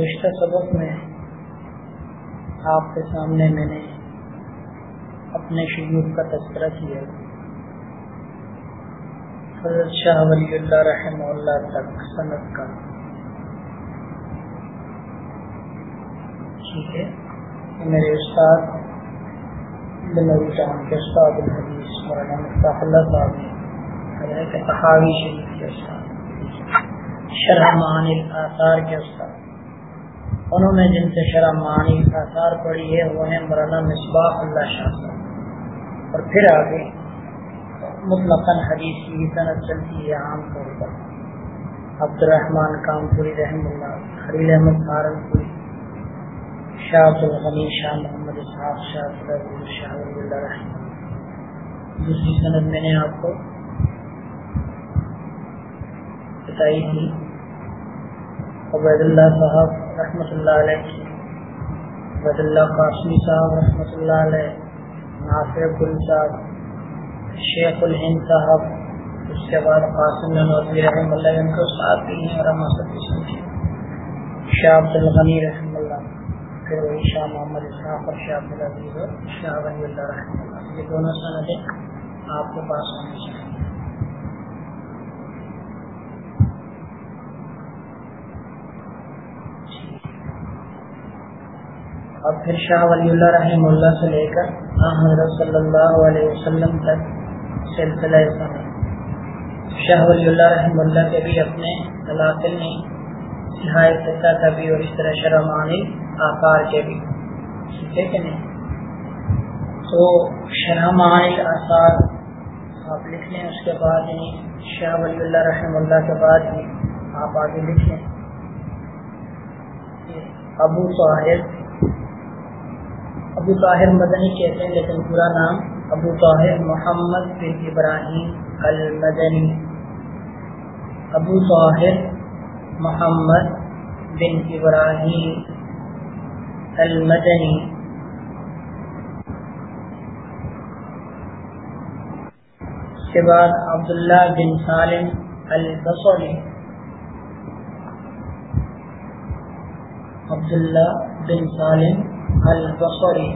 گزشتہ سبق میں آپ کے سامنے میں نے اپنے شیوخ کا تذکرہ کیا۔ حضرت شاہ ولی اللہ رحمہ اللہ تک صنعت کا۔ ٹھیک ہے۔ میرے استاد بنوی جان کے استاد الحدیث مولانا مفتاح اللہ صاحب نے تحاوی شریف کے استاد، شرح معانی آثار کے استاد۔ انہوں نے جن سے شرح معانی آثار پڑھی ہے، وہ ہیں مولانا مصباح اللہ شاہ صاحب۔ اور پھر آگے مطلق حدیث کی صنعت چلتی ہے عام طور پر۔ عبد الرحمان کام پوری رحم اللہ، خلیل احمد سہارنپوری شاہ عبد الغنی شاہ محمد اسحاق، شاہ صدر شاہ ولی اللہ رحم دوسری صنعت میں نے آپ کو بتائی تھی۔ عبید اللہ صاحب رحمۃ اللہ علیہ عبید اللہ قاسمی صاحب رحمۃ اللہ علیہ، ناصر گل صاحب، شیخ الہند صاحب، اس کے بعد قاسم نوزی رحم اللہ، ان کو ساتھ بھی ہیں اور ہم شاہ عبد الغنی رحم اللہ، پھر وہی شاہ محمد اسحاق اور شاہ عبد العزیز اور شاہ ولی اللہ رحم اللہ۔ یہ دونوں سندیں آپ کے پاس ہونی چاہیے اور پھر شاہ ولی اللہ رحمہ اللہ سے لے کر حضرت صلی اللہ علیہ وسلم تک سلسلہ سنت۔ شاہ ولی اللہ رحمہ اللہ کے بھی اپنے علاقے میں سہائے فطہ کا بھی اور اس طرح شرمانی آکار کے بھی۔ ٹھیک ہے کہ نہیں؟ تو شرمانی آثار آپ لکھ لیں، اس کے بعد یعنی شاہ ولی اللہ رحمہ اللہ کے بعد ہی آپ آگے لکھ لیں۔ ابو طاہر ابو طاہر مدنی کہتے ہیں، لیکن پورا نام ابو طاہر محمد بن ابراہیم المدنی۔ ابو طاہر محمد بن ابراہیم المدنی۔ اس کے بعد عبداللہ بن سالم البصری۔ عبداللہ بن سالم البصری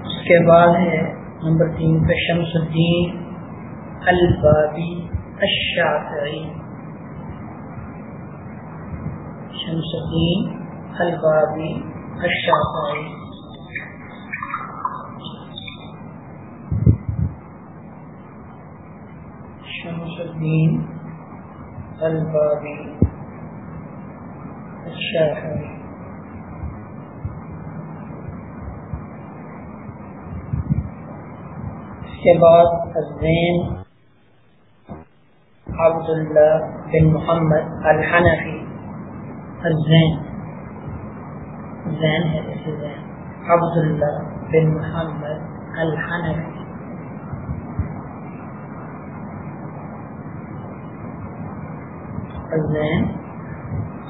اس کے بعد ہے نمبر تین پہ شمس الدین البابی الشافعی۔ شمس الدین البابی الشافعی۔ شمس الدین البابی۔ الشافعي اس کے بعد الزین عبد اللہ بن محمد الحنفی۔ الزین زین ہے جیسے زین۔ عبد اللہ بن محمد الحنفی۔ الزین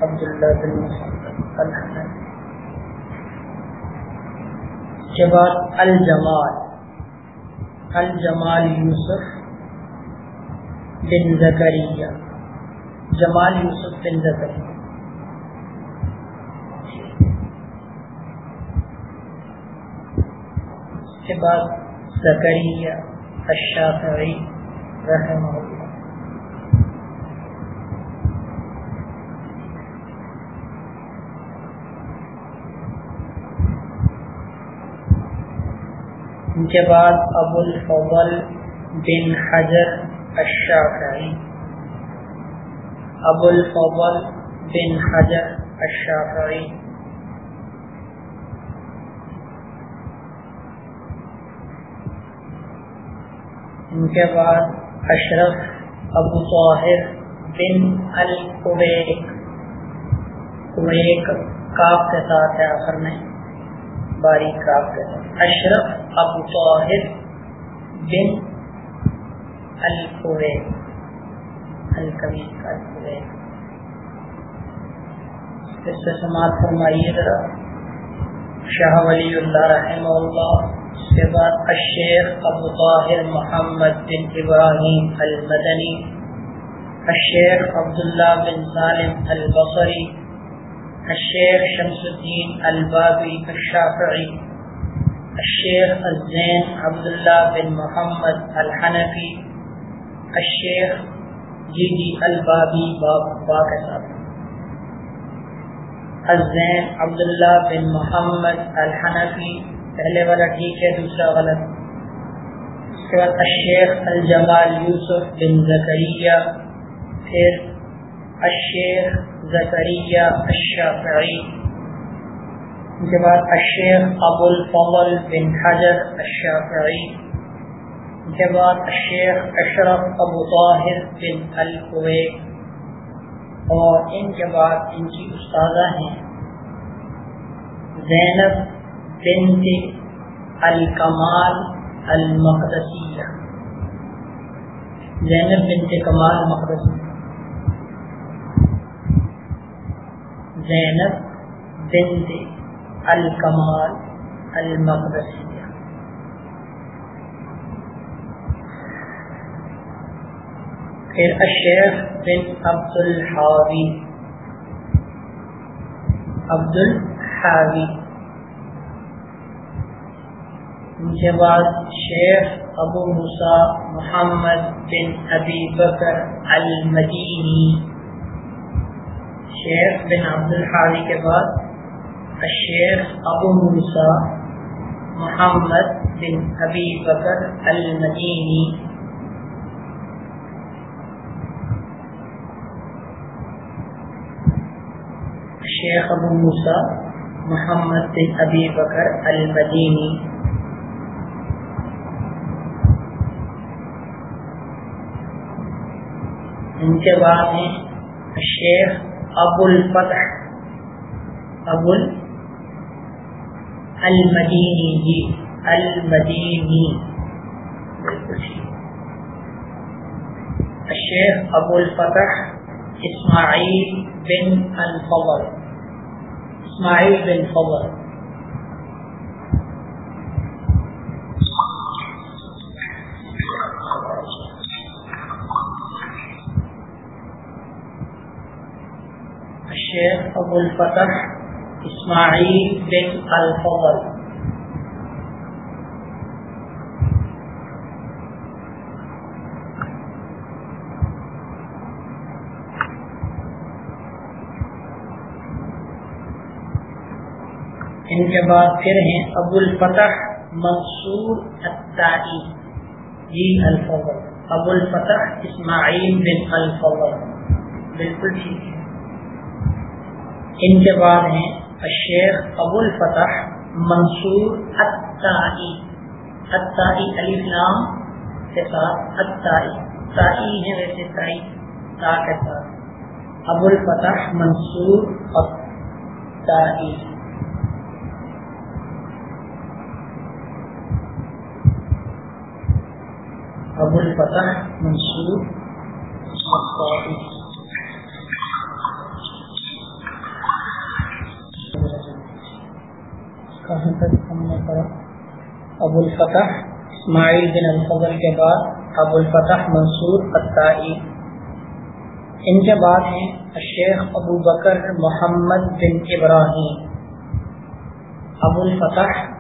عبداللہ بن کے بعد الجمال الجمال یوسف بن زکریہ جمال یوسف بن زکریہ اس کے بعد زکریہ الشافعی رحمہ اللہ. ان کے بعد ابو الفضل بن حجر الشافعی۔ ابو الفضل بن حجر الشافعی۔ ان کے بعد اشرف ابو طاہر بن القویک کویک کاف کے ساتھ ہے آخر میں۔ باریک کاف اشرف ابو طاہر بن القوے الکبی کا القوے اس سے سماعت فرمائیے ذرا۔ شاہ ولی اللہ رحمہ اللہ، اس کے بعد الشیخ ابو طاہر محمد بن ابراہیم المدنی، الشیخ عبداللہ بن سالم البصری الشیخ شمس الدین البابی الشافعی الشیخ الزین عبداللہ بن محمد الحنفی الشیخ جی جی البابی با کے ساتھ الزین عبداللہ بن محمد الحنفی پہلے والا ٹھیک ہے، دوسرا غلط. اس کے بعد الشیخ الجمال یوسف بن زکریہ پھر الشیخ زکریہ الشافعی، ان کے بعد الشیخ ابو الفضل بن حجر الشافعی، ان کے بعد الشیخ اشرف ابو طاہر بن القوی اور ان کے بعد ان کی استاذہ ہیں زینب بنت الکمال المقدسیہ۔ زینب بنت کمال مقدسیہ زینب بنت الکمال المقدسیہ پھر الشیخ بن عبد الحاوی عبد الحاوی ان کے بعد شیخ ابو مسا محمد بن ابی بکر المدینی۔ شیخ بن عبد الحاوی کے بعد الشیخ ابو موسا محمد بن ابی بکر المدینی۔ شیخ ابو موسا محمد بن ابی بکر المدینی۔ ان کے بعد ہیں شیخ ابو الفتح. ابو المدینی جی المدینی شیخ ابو الفتح اسماعیل بن الفضل. اسماعیل بن فضل الشیخ ابو الفتح اسماعیل بن الفضل. ان کے بعد پھر ہیں ابو الفتح منصور التائی. جی الفضل. ابو الفتح اسماعیل بن الفضل. بالکل ٹھیک ہے۔ ان کے بعد ہیں۔ الشیخ ابو الفتح منصور اتائی اتائی علی نام کے ساتھ اتائی تائی ہے ویسے تائی، تا کے ساتھ۔ ابو الفتح منصور اتائی ابو الفتح منصور اتائی کہاں تک ہم نے پڑھا۔ ابو الفتح، اسماعیل بن الفضل کے بعد ابو الفتح منصور فتائی ان کے بعد ہیں الشیخ ابو بکر محمد بن ابراہیم۔ ابو الفتح۔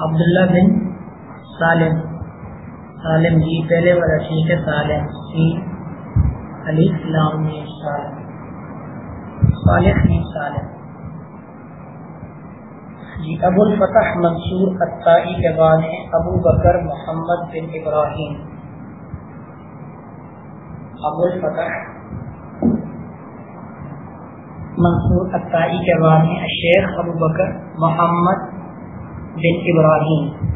عبداللہ بن سالم۔ سالم جی پہلے والا ٹھیک ہے سالم۔ سی علی سلام جی، سالم۔ صالح جی، سالم۔ جی ابو الفتح منصور اتائی کے بعد ہیں، ابو بکر محمد بن ابراہیم۔ ابو الفتح منصور اتائی کے بعد ہیں، شیخ ابو بکر محمد بن ابراہیم۔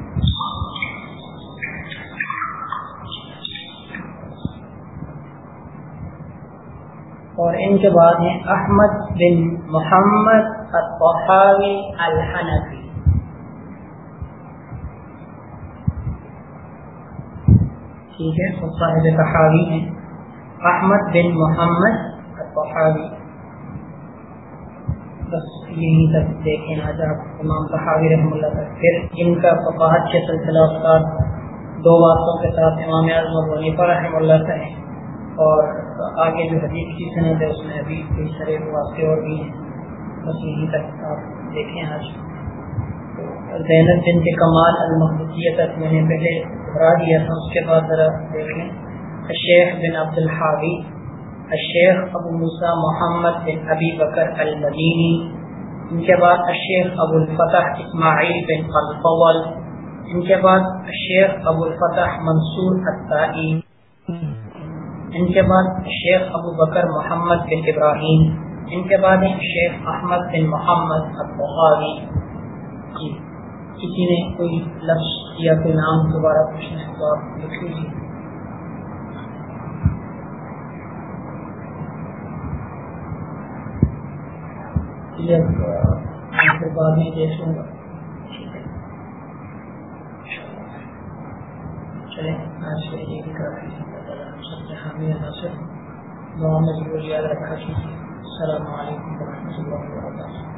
اور ان کے بعد ہیں احمد بن محمد الطحاوی الحنفی۔ ٹھیک ہے سب صاحب تحاوی ہیں۔ احمد بن محمد الطحاوی۔ بس یہیں تک دیکھیں آج آپ امام صحابی رحم اللہ تک پھر ان کا فقاحت کے سلسلہ استاد دو باتوں کے ساتھ امام اعظم ونیفا رحم اللہ کا ہے۔ اور آگے جو حدیث کی صنعت ہے، اس میں ابھی کئی سارے واقع اور بھی ہیں۔ بس یہیں تک آپ دیکھیں آج۔ زینب بن کے کمال المحدودیہ تک میں نے پہلے دہرا دیا تھا، اس کے بعد ذرا دیکھ لیں الشیخ بن عبد الحاوی، الشیخ ابو موسا محمد بن ابی بکر المدینی، ان کے بعد الشیخ ابو الفتح اسماعیل بن الفول ان کے بعد الشیخ ابو الفتح منصور الطائی ان کے بعد شیخ ابو بکر محمد بن ابراہیم، ان کے بعد شیخ احمد بن محمد البخاری۔ جی کسی نے کوئی لفظ یا کوئی نام دوبارہ پوچھنا ہے تو آپ لکھ لیجیے بعد میں دیکھ لوں گا۔ چلیں، آج سے یہ بھی کافی سب حامی ناصر یاد رکھا کیجیے السلام علیکم ورحمۃ اللہ وبرکاتہ۔